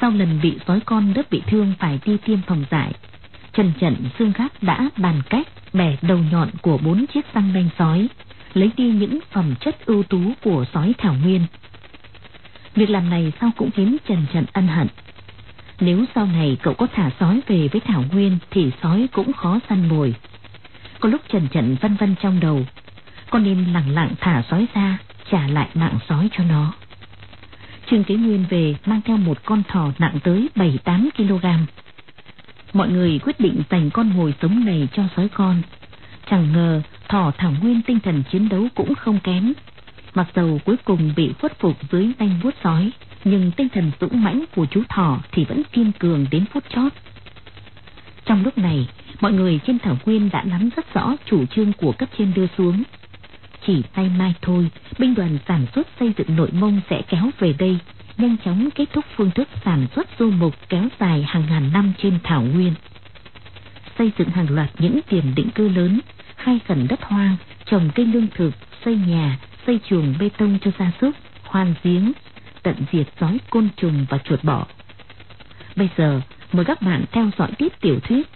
Sau lần bị sói con đớp bị thương phải đi tiêm phòng dại, Trần Trận xương Gác đã bàn cách bẻ đầu nhọn của bốn chiếc răng nanh sói, lấy đi những phẩm chất ưu tú của sói Thảo Nguyên. Việc làm này sau cũng khiến Trần Trận ân hận. Nếu sau này cậu có thả sói về với Thảo Nguyên thì sói cũng khó săn mồi. Có lúc Trần Trận vân vân trong đầu, con nên lặng lặng thả sói ra, trả lại mạng sói cho nó. Trương Kế Nguyên về mang theo một con thỏ nặng tới 7-8 kg. Mọi người quyết định dành con mồi sống này cho sói con. Chẳng ngờ thỏ Thảo Nguyên tinh thần chiến đấu cũng không kém. Mặc dầu cuối cùng bị khuất phục dưới tay vuốt sói, nhưng tinh thần dũng mãnh của chú thỏ thì vẫn kiên cường đến phút chót. Trong lúc này, mọi người trên Thảo Nguyên đã nắm rất rõ chủ trương của cấp trên đưa xuống. Chỉ tay mai thôi, binh đoàn sản xuất xây dựng nội mông sẽ kéo về đây, nhanh chóng kết thúc phương thức sản xuất du mục kéo dài hàng ngàn năm trên Thảo Nguyên. Xây dựng hàng loạt những điểm định cư lớn, khai khẩn đất hoang, trồng cây lương thực, xây nhà, xây chuồng bê tông cho gia súc, khoan giếng, tận diệt sói côn trùng và chuột bọ. Bây giờ, mời các bạn theo dõi tiếp tiểu thuyết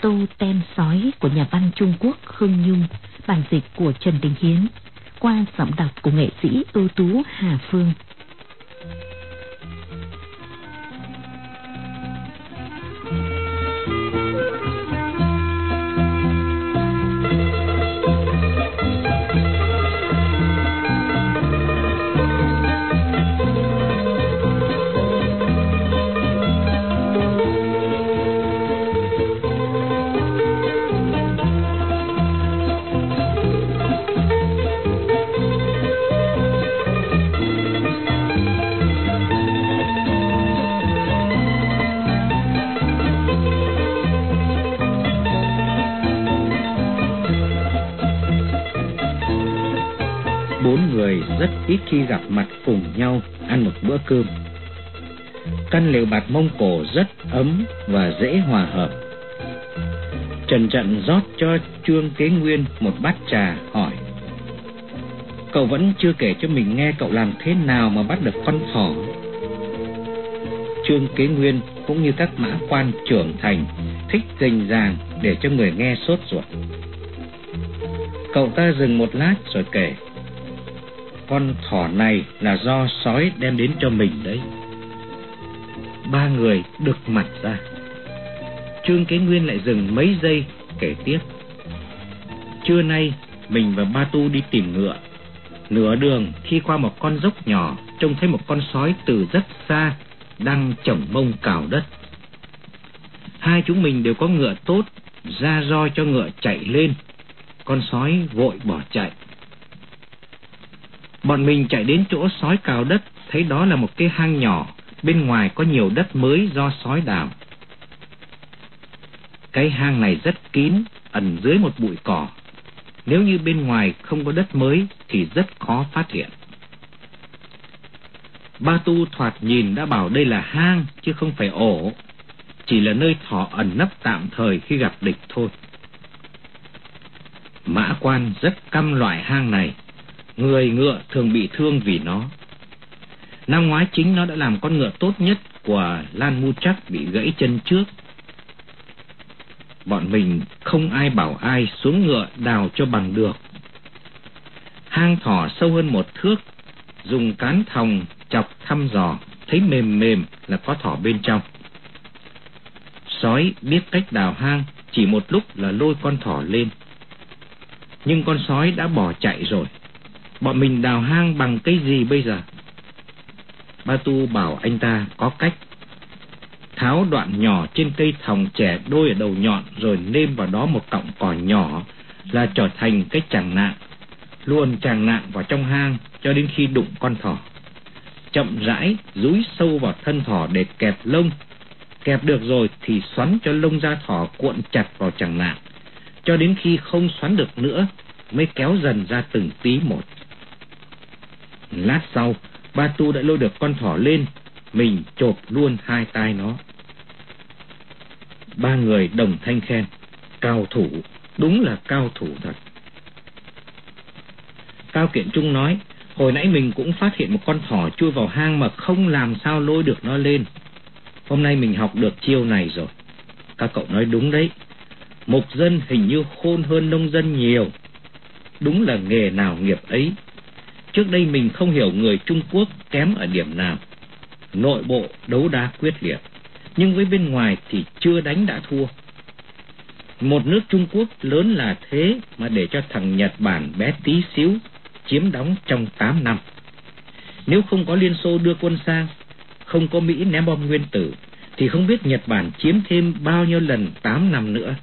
Tô Tem Sói của nhà văn Trung Quốc Khương Nhung, bản dịch của Trần Đình Hiến, qua giọng đọc của nghệ sĩ ưu tú Hà Phương. Khi gặp mặt cùng nhau ăn một bữa cơm. Căn lều bạt Mông Cổ rất ấm và dễ hòa hợp. Trần Trận rót cho Trương Kế Nguyên một bát trà, hỏi, Cậu vẫn chưa kể cho mình nghe cậu làm thế nào mà bắt được con thỏ Trương Kế Nguyên cũng như các mã quan trưởng thành thích rình ràng để cho người nghe sốt ruột Cậu ta dừng một lát rồi kể con thỏ này là do sói đem đến cho mình đấy. Ba người được mặt ra. Trương Kế Nguyên lại dừng mấy giây kể tiếp. Trưa nay, mình và Ba Tu đi tìm ngựa. Nửa đường khi qua một con dốc nhỏ, trông thấy một con sói từ rất xa đang chổng mông cào đất. Hai chúng mình đều có ngựa tốt, ra roi cho ngựa chạy lên. Con sói vội bỏ chạy. Bọn mình chạy đến chỗ sói cào đất, thấy đó là một cái hang nhỏ, bên ngoài có nhiều đất mới do sói đào. Cái hang này rất kín, ẩn dưới một bụi cỏ. Nếu như bên ngoài không có đất mới thì rất khó phát hiện. Ba tu thoạt nhìn đã bảo đây là hang chứ không phải ổ, chỉ là nơi thỏ ẩn nấp tạm thời khi gặp địch thôi. Mã quan rất căm loại hang này, người ngựa thường bị thương vì nó. Năm ngoái chính nó đã làm con ngựa tốt nhất của Lan Mu Chắc bị gãy chân trước. Bọn mình không ai bảo ai xuống ngựa đào cho bằng được. Hang thỏ sâu hơn một thước, dùng cán thòng chọc thăm dò, thấy mềm mềm là có thỏ bên trong. Sói biết cách đào hang, chỉ một lúc là lôi con thỏ lên. Nhưng con sói đã bỏ chạy rồi. Bọn mình đào hang bằng cái gì bây giờ? Ba Tu bảo anh ta có cách. Tháo đoạn nhỏ trên cây thòng trẻ đôi ở đầu nhọn rồi nêm vào đó một cọng cỏ nhỏ là trở thành cái chàng nạn. Luôn chàng nạn vào trong hang cho đến khi đụng con thỏ. Chậm rãi rúi sâu vào thân thỏ để kẹp lông. Kẹp được rồi thì xoắn cho lông da thỏ cuộn chặt vào chàng nạn. Cho đến khi không xoắn được nữa, mới kéo dần ra từng tí một. Lát sau, ba tu đã lôi được con thỏ lên, mình chộp luôn hai tay nó. Ba người đồng thanh khen, cao thủ, đúng là cao thủ thật. Cao Kiện Trung nói, hồi nãy mình cũng phát hiện một con thỏ chui vào hang mà không làm sao lôi được nó lên. Hôm nay mình học được chiêu này rồi. Các cậu nói đúng đấy. Mục dân hình như khôn hơn nông dân nhiều. Đúng là nghề nào nghiệp ấy. Trước đây mình không hiểu người Trung Quốc kém ở điểm nào. Nội bộ đấu đá quyết liệt, nhưng với bên ngoài thì chưa đánh đã thua. Một nước Trung Quốc lớn là thế mà để cho thằng Nhật Bản bé tí xíu chiếm đóng trong 8 năm. Nếu không có Liên Xô đưa quân sang, không có Mỹ ném bom nguyên tử, thì không biết Nhật Bản chiếm thêm bao nhiêu lần 8 năm nữa.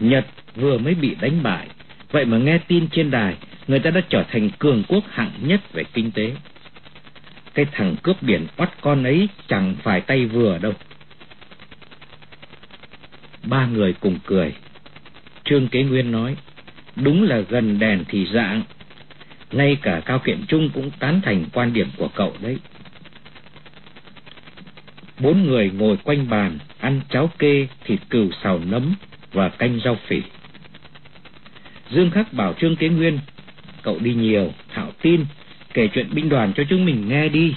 Nhật vừa mới bị đánh bại, vậy mà nghe tin trên đài người ta đã trở thành cường quốc hạng nhất về kinh tế. Cái thằng cướp biển bắt con ấy chẳng phải tay vừa đâu. Ba người cùng cười. Trương Kế Nguyên nói, đúng là gần đèn thì dạng. Ngay cả Cao Kiện Trung cũng tán thành quan điểm của cậu đấy. Bốn người ngồi quanh bàn, ăn cháo kê, thịt cừu xào nấm và canh rau phỉ. Dương Khắc bảo Trương Kế Nguyên cậu đi nhiều, Thảo tin, kể chuyện binh đoàn cho chúng mình nghe đi.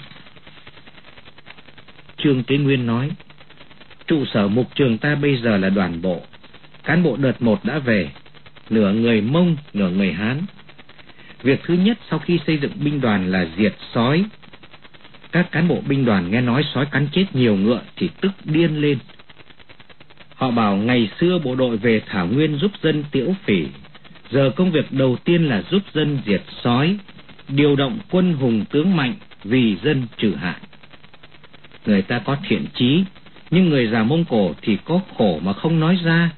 Trương Tế Nguyên nói, trụ sở mục trường ta bây giờ là đoàn bộ, cán bộ đợt một đã về, nửa người Mông, nửa người Hán. Việc thứ nhất sau khi xây dựng binh đoàn là diệt sói. Các cán bộ binh đoàn nghe nói sói cắn chết nhiều ngựa thì tức điên lên. Họ bảo ngày xưa bộ đội về Thảo Nguyên giúp dân tiễu phỉ, Giờ công việc đầu tiên là giúp dân diệt sói, điều động quân hùng tướng mạnh vì dân trừ hại. Người ta có thiện chí, nhưng người già Mông Cổ thì có khổ mà không nói ra.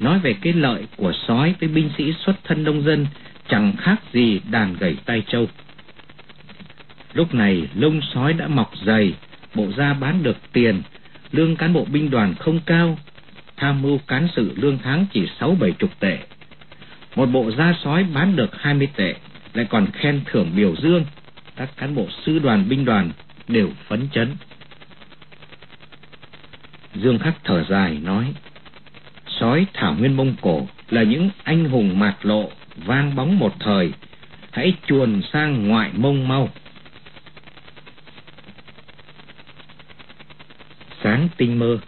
Nói về cái lợi của sói với binh sĩ xuất thân nông dân chẳng khác gì đàn gầy tay trâu. Lúc này lông sói đã mọc dày, bộ da bán được tiền, lương cán bộ binh đoàn không cao, tham mưu cán sự lương tháng chỉ sáu bảy chục tệ một bộ da sói bán được 20 tệ, lại còn khen thưởng biểu dương, các cán bộ sư đoàn binh đoàn đều phấn chấn. Dương Khắc thở dài nói, sói thảo nguyên Mông Cổ là những anh hùng mạt lộ, vang bóng một thời, hãy chuồn sang ngoại mông mau. Sáng tinh mơ,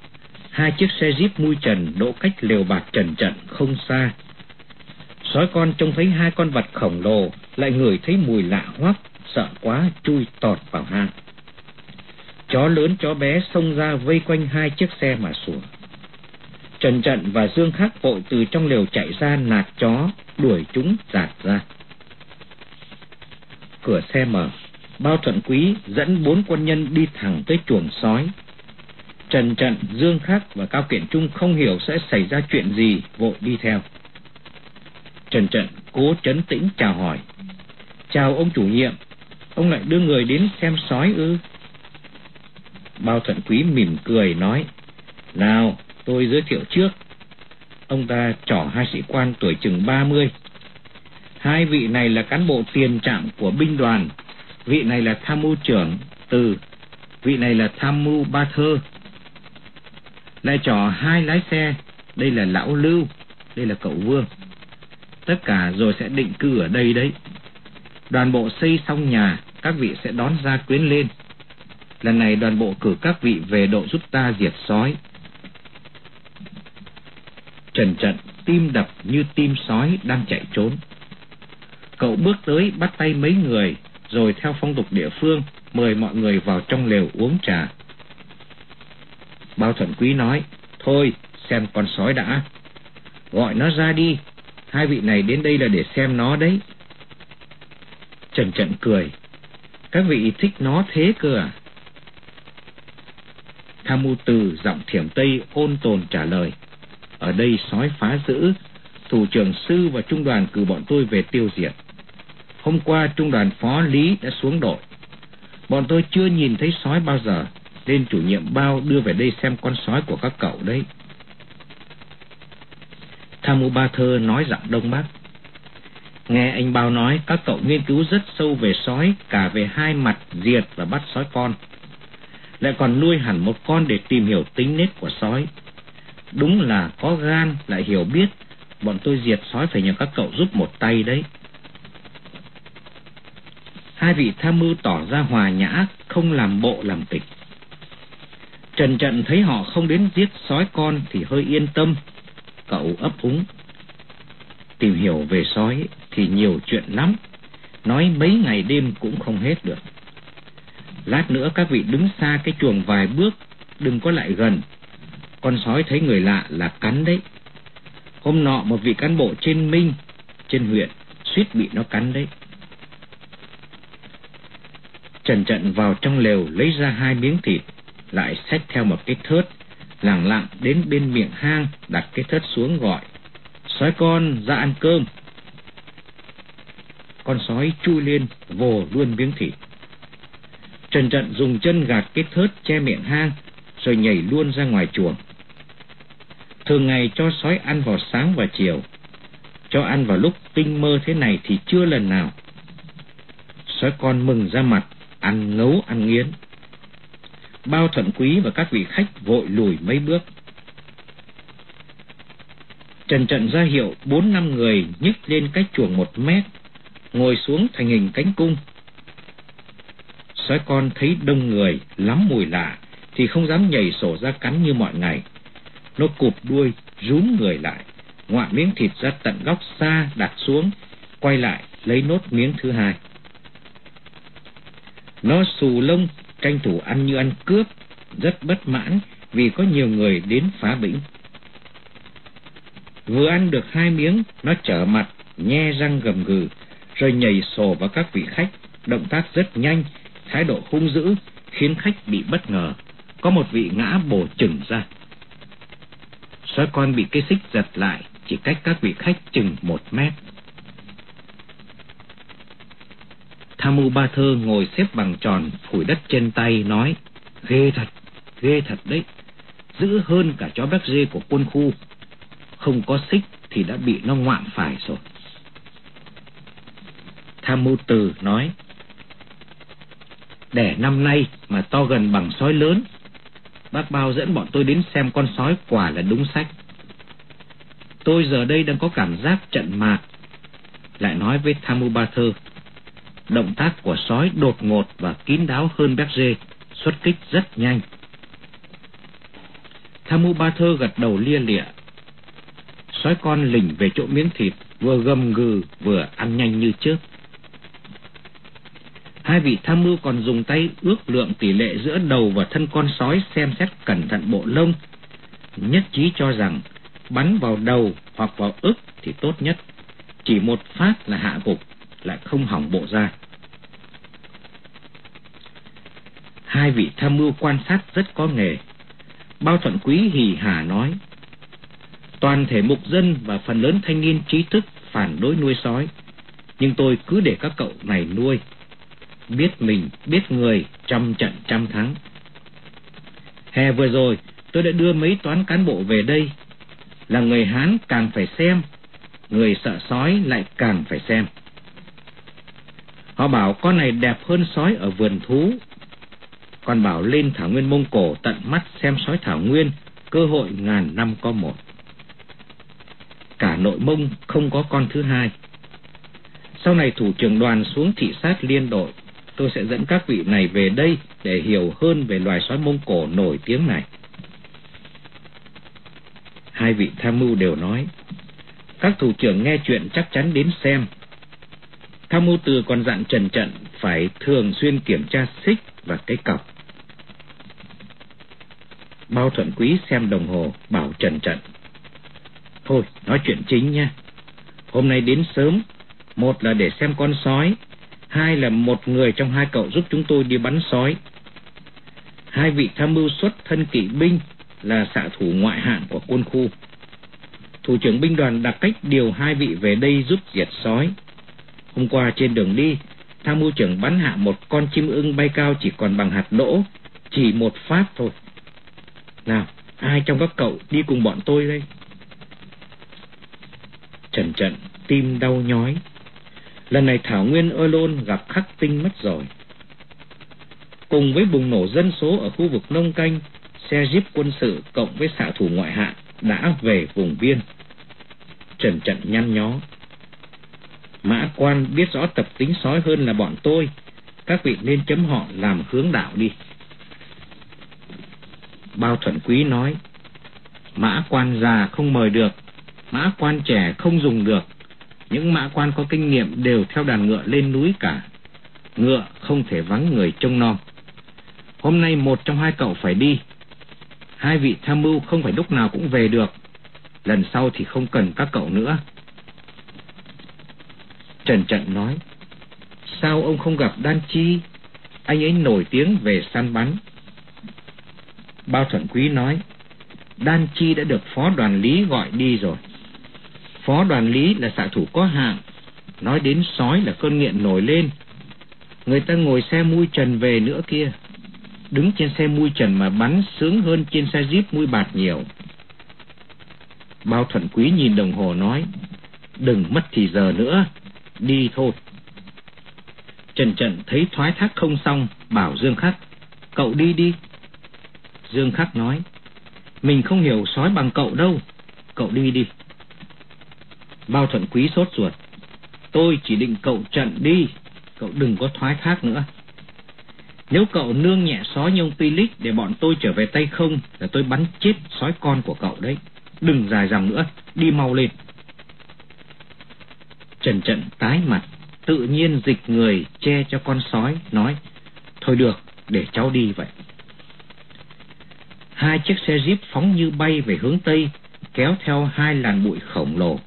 hai chiếc xe jeep mui trần đỗ cách lều bạc trần trận không xa, Sói con trông thấy hai con vật khổng lồ, lại ngửi thấy mùi lạ hoắc, sợ quá chui tọt vào hang. Chó lớn chó bé xông ra vây quanh hai chiếc xe mà sủa. Trần Trận và Dương Khắc vội từ trong lều chạy ra nạt chó, đuổi chúng giạt ra. Cửa xe mở, bao thuận quý dẫn bốn quân nhân đi thẳng tới chuồng sói. Trần Trận, Dương Khắc và Cao Kiện Trung không hiểu sẽ xảy ra chuyện gì, vội đi theo. Trần Trận cố trấn tĩnh chào hỏi. Chào ông chủ nhiệm, ông lại đưa người đến xem sói ư? Bao thuận quý mỉm cười nói, Nào, tôi giới thiệu trước. Ông ta trỏ hai sĩ quan tuổi chừng ba mươi. Hai vị này là cán bộ tiền trạm của binh đoàn, vị này là tham mưu trưởng từ, vị này là tham mưu ba thơ. Lại trỏ hai lái xe, đây là lão Lưu, đây là cậu Vương tất cả rồi sẽ định cư ở đây đấy. Đoàn bộ xây xong nhà, các vị sẽ đón gia quyến lên. Lần này đoàn bộ cử các vị về độ giúp ta diệt sói. Trần trận, tim đập như tim sói đang chạy trốn. Cậu bước tới bắt tay mấy người, rồi theo phong tục địa phương, mời mọi người vào trong lều uống trà. Bao thuận quý nói, thôi, xem con sói đã. Gọi nó ra đi, hai vị này đến đây là để xem nó đấy. Trần Trận cười, các vị thích nó thế cơ à? Tham mưu từ giọng thiểm Tây ôn tồn trả lời, ở đây sói phá giữ, thủ trưởng sư và trung đoàn cử bọn tôi về tiêu diệt. Hôm qua trung đoàn phó Lý đã xuống đội. Bọn tôi chưa nhìn thấy sói bao giờ, nên chủ nhiệm bao đưa về đây xem con sói của các cậu đấy. Tham mưu ba thơ nói giọng đông bắc. Nghe anh bao nói các cậu nghiên cứu rất sâu về sói, cả về hai mặt diệt và bắt sói con. Lại còn nuôi hẳn một con để tìm hiểu tính nết của sói. Đúng là có gan lại hiểu biết, bọn tôi diệt sói phải nhờ các cậu giúp một tay đấy. Hai vị tham mưu tỏ ra hòa nhã, không làm bộ làm tịch. Trần Trận thấy họ không đến giết sói con thì hơi yên tâm. Cậu ấp úng. Tìm hiểu về sói thì nhiều chuyện lắm. Nói mấy ngày đêm cũng không hết được. Lát nữa các vị đứng xa cái chuồng vài bước, đừng có lại gần. Con sói thấy người lạ là cắn đấy. Hôm nọ một vị cán bộ trên Minh, trên huyện, suýt bị nó cắn đấy. Trần Trận vào trong lều lấy ra hai miếng thịt, lại xách theo một cái thớt, lẳng lặng đến bên miệng hang, đặt cái thớt xuống gọi. Sói con ra ăn cơm. Con sói chui lên, vồ luôn miếng thịt. Trần Trận dùng chân gạt cái thớt che miệng hang, rồi nhảy luôn ra ngoài chuồng. Thường ngày cho sói ăn vào sáng và chiều, cho ăn vào lúc tinh mơ thế này thì chưa lần nào. Sói con mừng ra mặt, ăn ngấu ăn nghiến. Bao thuận quý và các vị khách vội lùi mấy bước. Trần trận ra hiệu bốn năm người nhích lên cách chuồng một mét, ngồi xuống thành hình cánh cung. Sói con thấy đông người, lắm mùi lạ, thì không dám nhảy sổ ra cắn như mọi ngày. Nó cụp đuôi, rúm người lại, ngoạ miếng thịt ra tận góc xa đặt xuống, quay lại lấy nốt miếng thứ hai. Nó xù lông, tranh thủ ăn như ăn cướp, rất bất mãn vì có nhiều người đến phá bĩnh. Vừa ăn được hai miếng, nó trở mặt, nhe răng gầm gừ, rồi nhảy sổ vào các vị khách, động tác rất nhanh, thái độ hung dữ, khiến khách bị bất ngờ. Có một vị ngã bổ chừng ra. Sói con bị cây xích giật lại, chỉ cách các vị khách chừng một mét. Tham mưu ba thơ ngồi xếp bằng tròn, phủi đất trên tay, nói, ghê thật, ghê thật đấy, dữ hơn cả chó béc dê của quân khu. Không có xích thì đã bị nó ngoạm phải rồi. Tham mưu từ nói, đẻ năm nay mà to gần bằng sói lớn, bác bao dẫn bọn tôi đến xem con sói quả là đúng sách. Tôi giờ đây đang có cảm giác trận mạc, lại nói với Tham mưu ba thơ, động tác của sói đột ngột và kín đáo hơn béc dê, xuất kích rất nhanh. Tham mưu ba thơ gật đầu lia lịa. Sói con lỉnh về chỗ miếng thịt, vừa gầm gừ vừa ăn nhanh như trước. Hai vị tham mưu còn dùng tay ước lượng tỷ lệ giữa đầu và thân con sói xem xét cẩn thận bộ lông, nhất trí cho rằng bắn vào đầu hoặc vào ức thì tốt nhất, chỉ một phát là hạ gục, lại không hỏng bộ ra. Hai vị tham mưu quan sát rất có nghề. Bao thuận quý hì hả nói, toàn thể mục dân và phần lớn thanh niên trí thức phản đối nuôi sói, nhưng tôi cứ để các cậu này nuôi. Biết mình, biết người, trăm trận trăm thắng. Hè vừa rồi, tôi đã đưa mấy toán cán bộ về đây. Là người Hán càng phải xem, người sợ sói lại càng phải xem. Họ bảo con này đẹp hơn sói ở vườn thú. Còn bảo lên thảo nguyên Mông Cổ tận mắt xem sói thảo nguyên, cơ hội ngàn năm có một. Cả nội Mông không có con thứ hai. Sau này thủ trưởng đoàn xuống thị sát liên đội, tôi sẽ dẫn các vị này về đây để hiểu hơn về loài sói Mông Cổ nổi tiếng này. Hai vị tham mưu đều nói, các thủ trưởng nghe chuyện chắc chắn đến xem Tham mưu từ còn dặn Trần Trận phải thường xuyên kiểm tra xích và cái cọc. Bao thuận quý xem đồng hồ, bảo Trần Trận. Thôi, nói chuyện chính nha. Hôm nay đến sớm, một là để xem con sói, hai là một người trong hai cậu giúp chúng tôi đi bắn sói. Hai vị tham mưu xuất thân kỵ binh là xạ thủ ngoại hạng của quân khu. Thủ trưởng binh đoàn đặt cách điều hai vị về đây giúp diệt sói. Hôm qua trên đường đi, tham mưu trưởng bắn hạ một con chim ưng bay cao chỉ còn bằng hạt đỗ, chỉ một phát thôi. Nào, ai trong các cậu đi cùng bọn tôi đây? Trần trận, tim đau nhói. Lần này Thảo Nguyên ơ lôn gặp khắc tinh mất rồi. Cùng với bùng nổ dân số ở khu vực nông canh, xe jeep quân sự cộng với xạ thủ ngoại hạng đã về vùng biên. Trần trận nhăn nhó. Mã quan biết rõ tập tính sói hơn là bọn tôi. Các vị nên chấm họ làm hướng đạo đi. Bao thuận quý nói, mã quan già không mời được, mã quan trẻ không dùng được. Những mã quan có kinh nghiệm đều theo đàn ngựa lên núi cả. Ngựa không thể vắng người trông nom. Hôm nay một trong hai cậu phải đi. Hai vị tham mưu không phải lúc nào cũng về được. Lần sau thì không cần các cậu nữa. Trần Trận nói, sao ông không gặp Đan Chi? Anh ấy nổi tiếng về săn bắn. Bao Thuận Quý nói, Đan Chi đã được phó đoàn lý gọi đi rồi. Phó đoàn lý là xạ thủ có hạng, nói đến sói là cơn nghiện nổi lên. Người ta ngồi xe mui trần về nữa kia. Đứng trên xe mui trần mà bắn sướng hơn trên xe jeep mui bạt nhiều. Bao Thuận Quý nhìn đồng hồ nói, đừng mất thì giờ nữa, đi thôi. Trần Trận thấy thoái thác không xong, bảo Dương Khắc, cậu đi đi. Dương Khắc nói, mình không hiểu sói bằng cậu đâu, cậu đi đi. Bao Thuận Quý sốt ruột, tôi chỉ định cậu Trận đi, cậu đừng có thoái thác nữa. Nếu cậu nương nhẹ sói như ông Pilic để bọn tôi trở về tay không là tôi bắn chết sói con của cậu đấy. Đừng dài dòng nữa, đi mau lên. Trần trận tái mặt, tự nhiên dịch người che cho con sói, nói, thôi được, để cháu đi vậy. Hai chiếc xe jeep phóng như bay về hướng Tây, kéo theo hai làn bụi khổng lồ.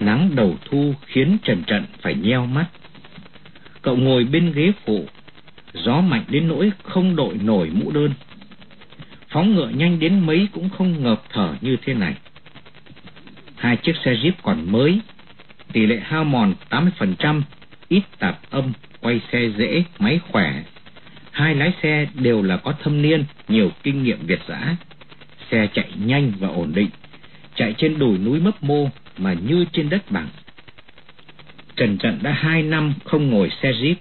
Nắng đầu thu khiến Trần Trận phải nheo mắt. Cậu ngồi bên ghế phụ, gió mạnh đến nỗi không đội nổi mũ đơn. Phóng ngựa nhanh đến mấy cũng không ngợp thở như thế này. Hai chiếc xe Jeep còn mới, tỷ lệ hao mòn 80%, ít tạp âm, quay xe dễ, máy khỏe. Hai lái xe đều là có thâm niên, nhiều kinh nghiệm Việt dã. Xe chạy nhanh và ổn định, chạy trên đồi núi mấp mô mà như trên đất bằng. Trần Trận đã hai năm không ngồi xe Jeep.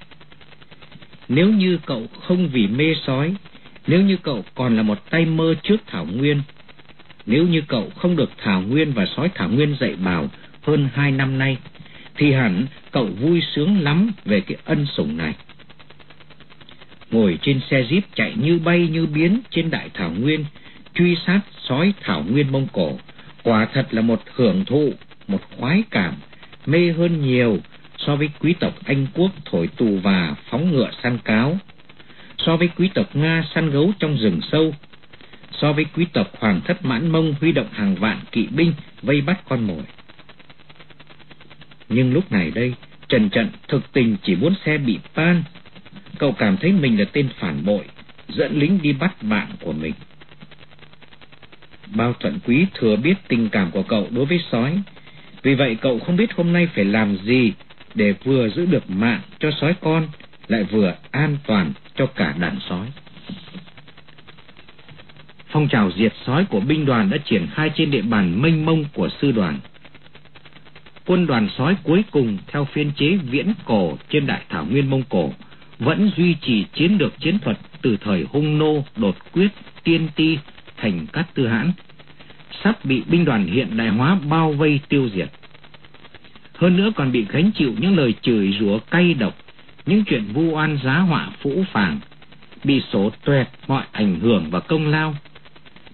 Nếu như cậu không vì mê sói, nếu như cậu còn là một tay mơ trước Thảo Nguyên, nếu như cậu không được Thảo Nguyên và sói Thảo Nguyên dạy bảo hơn hai năm nay, thì hẳn cậu vui sướng lắm về cái ân sủng này. Ngồi trên xe jeep chạy như bay như biến trên đại Thảo Nguyên, truy sát sói Thảo Nguyên Mông Cổ, quả thật là một hưởng thụ, một khoái cảm, mê hơn nhiều so với quý tộc Anh Quốc thổi tù và phóng ngựa săn cáo, so với quý tộc Nga săn gấu trong rừng sâu, so với quý tộc Hoàng thất Mãn Mông huy động hàng vạn kỵ binh vây bắt con mồi. Nhưng lúc này đây, Trần Trận thực tình chỉ muốn xe bị tan. Cậu cảm thấy mình là tên phản bội, dẫn lính đi bắt bạn của mình. Bao thuận quý thừa biết tình cảm của cậu đối với sói. Vì vậy cậu không biết hôm nay phải làm gì để vừa giữ được mạng cho sói con, lại vừa an toàn cho cả đàn sói. Phong trào diệt sói của binh đoàn đã triển khai trên địa bàn mênh mông của sư đoàn. Quân đoàn sói cuối cùng theo phiên chế viễn cổ trên đại thảo nguyên Mông Cổ vẫn duy trì chiến lược chiến thuật từ thời hung nô, đột quyết, tiên ti thành cát tư hãn, sắp bị binh đoàn hiện đại hóa bao vây tiêu diệt. Hơn nữa còn bị gánh chịu những lời chửi rủa cay độc, những chuyện vu oan giá họa phũ phàng, bị sổ tuệt mọi ảnh hưởng và công lao,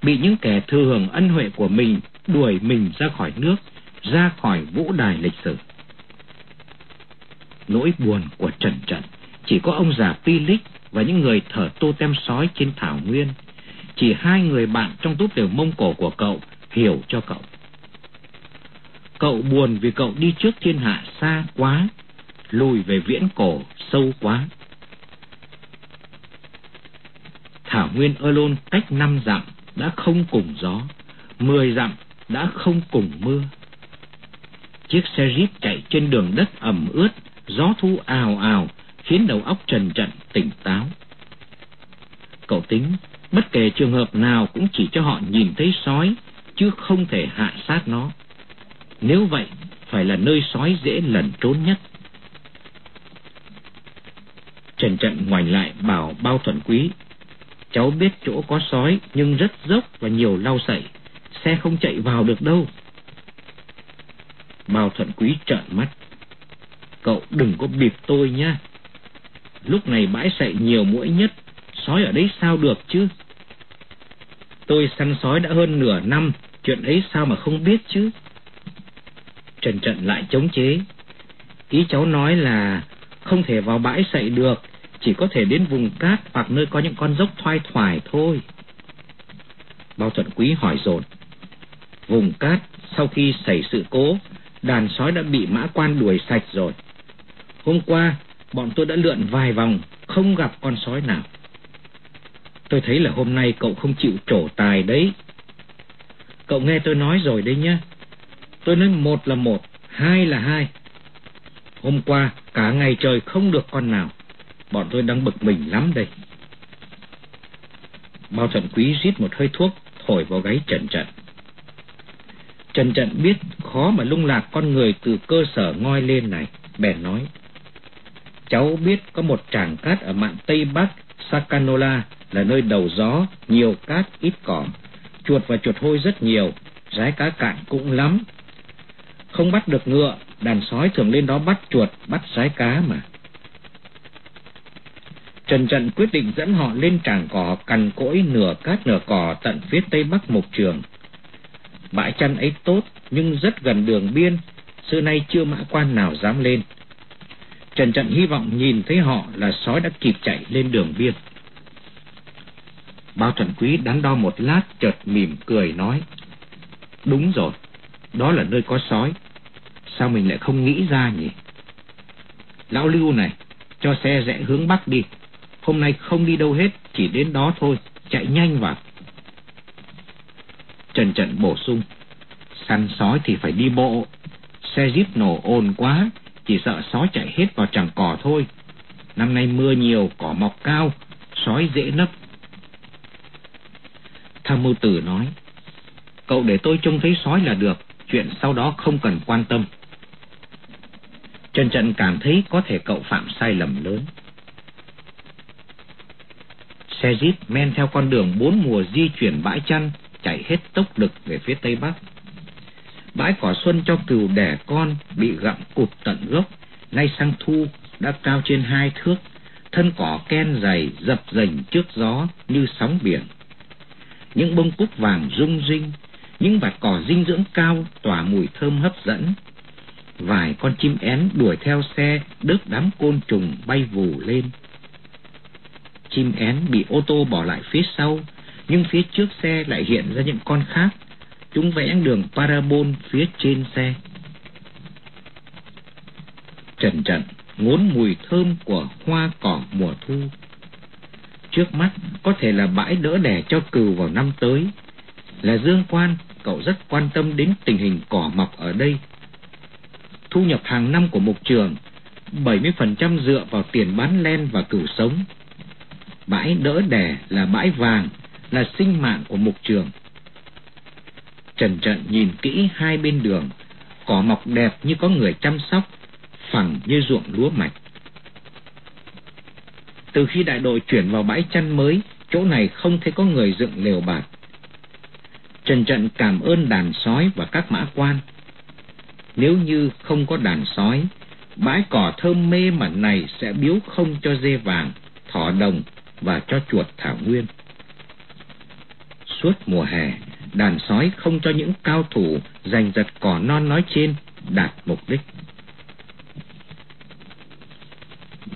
bị những kẻ thừa hưởng ân huệ của mình đuổi mình ra khỏi nước, ra khỏi vũ đài lịch sử. Nỗi buồn của Trần Trần chỉ có ông già Pilic và những người thở tô tem sói trên thảo nguyên, chỉ hai người bạn trong túp lều mông cổ của cậu hiểu cho cậu. Cậu buồn vì cậu đi trước thiên hạ xa quá, lùi về viễn cổ sâu quá. Thảo nguyên ơ lôn cách năm dặm đã không cùng gió, mười dặm đã không cùng mưa. Chiếc xe jeep chạy trên đường đất ẩm ướt, gió thu ào ào, khiến đầu óc trần trận tỉnh táo. Cậu tính, bất kể trường hợp nào cũng chỉ cho họ nhìn thấy sói, chứ không thể hạ sát nó. Nếu vậy, phải là nơi sói dễ lẩn trốn nhất. Trần trận ngoảnh lại bảo bao thuận quý. Cháu biết chỗ có sói nhưng rất dốc và nhiều lau sậy. Xe không chạy vào được đâu. Bao thuận quý trợn mắt. Cậu đừng có bịp tôi nha. Lúc này bãi sậy nhiều mũi nhất, sói ở đấy sao được chứ? Tôi săn sói đã hơn nửa năm, chuyện ấy sao mà không biết chứ? Trần Trận lại chống chế. Ý cháu nói là không thể vào bãi sậy được, chỉ có thể đến vùng cát hoặc nơi có những con dốc thoai thoải thôi. Bao Thuận Quý hỏi dồn Vùng cát sau khi xảy sự cố, đàn sói đã bị mã quan đuổi sạch rồi. Hôm qua, bọn tôi đã lượn vài vòng, không gặp con sói nào. Tôi thấy là hôm nay cậu không chịu trổ tài đấy. Cậu nghe tôi nói rồi đấy nhá. Tôi nói một là một, hai là hai. Hôm qua, cả ngày trời không được con nào. Bọn tôi đang bực mình lắm đây. Bao thận quý rít một hơi thuốc, thổi vào gáy Trần Trận. Trần Trận biết khó mà lung lạc con người từ cơ sở ngoi lên này, bèn nói. Cháu biết có một tràng cát ở mạn Tây Bắc Sakanola là nơi đầu gió, nhiều cát, ít cỏ. Chuột và chuột hôi rất nhiều, rái cá cạn cũng lắm. Không bắt được ngựa, đàn sói thường lên đó bắt chuột, bắt rái cá mà. Trần Trận quyết định dẫn họ lên tràng cỏ cằn cỗi nửa cát nửa cỏ tận phía tây bắc mục trường. Bãi chăn ấy tốt nhưng rất gần đường biên, xưa nay chưa mã quan nào dám lên. Trần Trận hy vọng nhìn thấy họ là sói đã kịp chạy lên đường biên. Bao Trần Quý đắn đo một lát chợt mỉm cười nói. Đúng rồi, đó là nơi có sói. Sao mình lại không nghĩ ra nhỉ? Lão Lưu này, cho xe rẽ hướng Bắc đi. Hôm nay không đi đâu hết, chỉ đến đó thôi, chạy nhanh vào. Trần Trận bổ sung. Săn sói thì phải đi bộ. Xe jeep nổ ồn quá, chỉ sợ sói chạy hết vào chẳng cỏ thôi. Năm nay mưa nhiều, cỏ mọc cao, sói dễ nấp. Tham mưu tử nói, cậu để tôi trông thấy sói là được, chuyện sau đó không cần quan tâm. Trần Trận cảm thấy có thể cậu phạm sai lầm lớn. Xe jeep men theo con đường bốn mùa di chuyển bãi chăn, chạy hết tốc lực về phía tây bắc. Bãi cỏ xuân cho cừu đẻ con bị gặm cụt tận gốc, ngay sang thu đã cao trên hai thước, thân cỏ ken dày dập dềnh trước gió như sóng biển. Những bông cúc vàng rung rinh, những vạt cỏ dinh dưỡng cao tỏa mùi thơm hấp dẫn. Vài con chim én đuổi theo xe đớp đám côn trùng bay vù lên. Chim én bị ô tô bỏ lại phía sau, nhưng phía trước xe lại hiện ra những con khác Chúng vẽ đường parabol phía trên xe. Trần Trần ngốn mùi thơm của hoa cỏ mùa thu. Trước mắt có thể là bãi đỡ đẻ cho cừu vào năm tới. Là Dương Quan, cậu rất quan tâm đến tình hình cỏ mọc ở đây. Thu nhập hàng năm của mục trường 70% dựa vào tiền bán len và cừu sống. Bãi đỡ đẻ là bãi vàng, là sinh mạng của mục trường. Trần trận nhìn kỹ hai bên đường, cỏ mọc đẹp như có người chăm sóc, phẳng như ruộng lúa mạch. Từ khi đại đội chuyển vào bãi chăn mới, chỗ này không thấy có người dựng lều bạt. Trần trận cảm ơn đàn sói và các mã quan. Nếu như không có đàn sói, bãi cỏ thơm mê mẩn này sẽ biếu không cho dê vàng, thỏ đồng và cho chuột thảo nguyên. Suốt mùa hè, đàn sói không cho những cao thủ giành giật cỏ non nói trên đạt mục đích.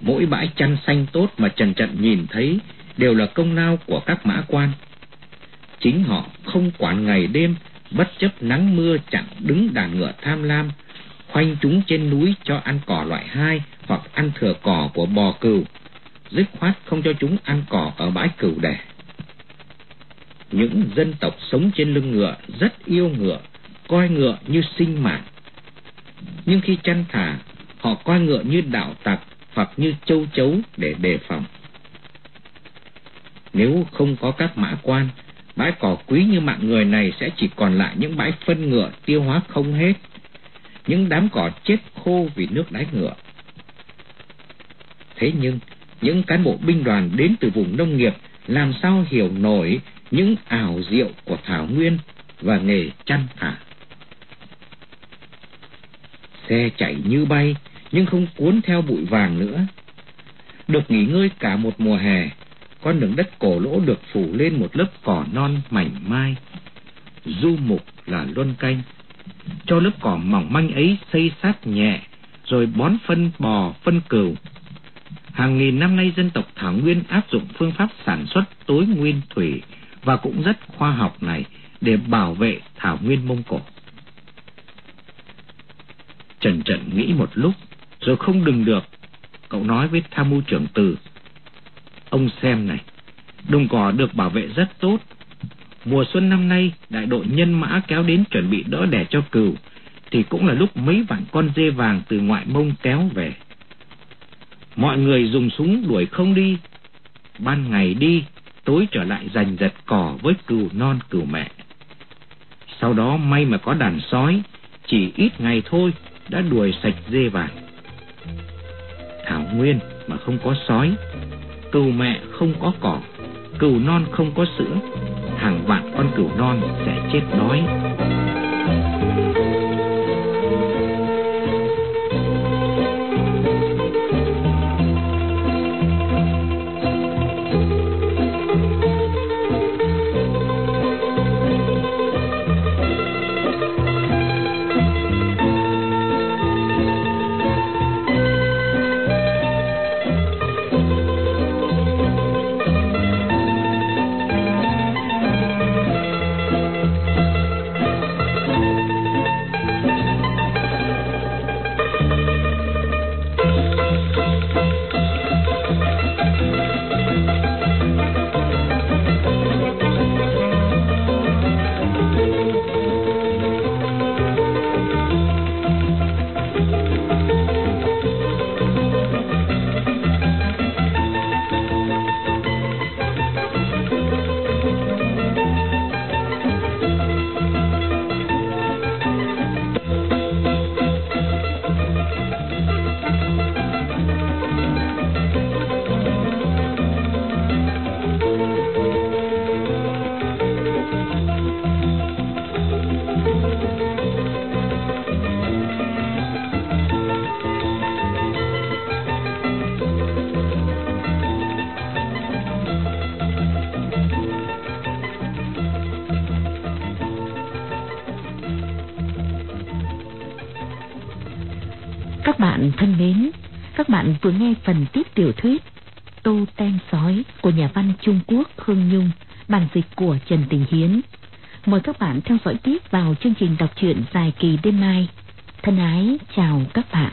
Mỗi bãi chăn xanh tốt mà Trần Trận nhìn thấy đều là công lao của các mã quan. Chính họ không quản ngày đêm, bất chấp nắng mưa chặn đứng đàn ngựa tham lam, khoanh chúng trên núi cho ăn cỏ loại hai hoặc ăn thừa cỏ của bò cừu, dứt khoát không cho chúng ăn cỏ ở bãi cừu đẻ. Những dân tộc sống trên lưng ngựa rất yêu ngựa, coi ngựa như sinh mạng. Nhưng khi chăn thả, họ coi ngựa như đạo tặc hoặc như châu chấu để đề phòng. Nếu không có các mã quan, bãi cỏ quý như mạng người này sẽ chỉ còn lại những bãi phân ngựa tiêu hóa không hết, những đám cỏ chết khô vì nước đáy ngựa. Thế nhưng, những cán bộ binh đoàn đến từ vùng nông nghiệp làm sao hiểu nổi những ảo diệu của Thảo Nguyên và nghề chăn thả. Xe chạy như bay, nhưng không cuốn theo bụi vàng nữa. Được nghỉ ngơi cả một mùa hè, con đường đất cổ lỗ được phủ lên một lớp cỏ non mảnh mai. Du mục là luân canh, cho lớp cỏ mỏng manh ấy xây sát nhẹ, rồi bón phân bò, phân cừu. Hàng nghìn năm nay dân tộc Thảo Nguyên áp dụng phương pháp sản xuất tối nguyên thủy và cũng rất khoa học này để bảo vệ Thảo Nguyên Mông Cổ. Trần Trận nghĩ một lúc, rồi không đừng được. Cậu nói với tham mưu trưởng từ. Ông xem này, đồng cỏ được bảo vệ rất tốt. Mùa xuân năm nay, đại đội nhân mã kéo đến chuẩn bị đỡ đẻ cho cừu, thì cũng là lúc mấy vạn con dê vàng từ ngoại mông kéo về. Mọi người dùng súng đuổi không đi, ban ngày đi, tối trở lại giành giật cỏ với cừu non cừu mẹ. Sau đó may mà có đàn sói, chỉ ít ngày thôi đã đuổi sạch dê vàng. Thảo Nguyên mà không có sói, cừu mẹ không có cỏ, cừu non không có sữa, hàng vạn con cừu non sẽ chết đói. Vừa nghe phần tiếp tiểu thuyết Tô Ten Sói của nhà văn Trung Quốc Hương Nhung, bản dịch của Trần Tình Hiến. Mời các bạn theo dõi tiếp vào chương trình đọc truyện dài kỳ đêm mai. Thân ái, chào các bạn.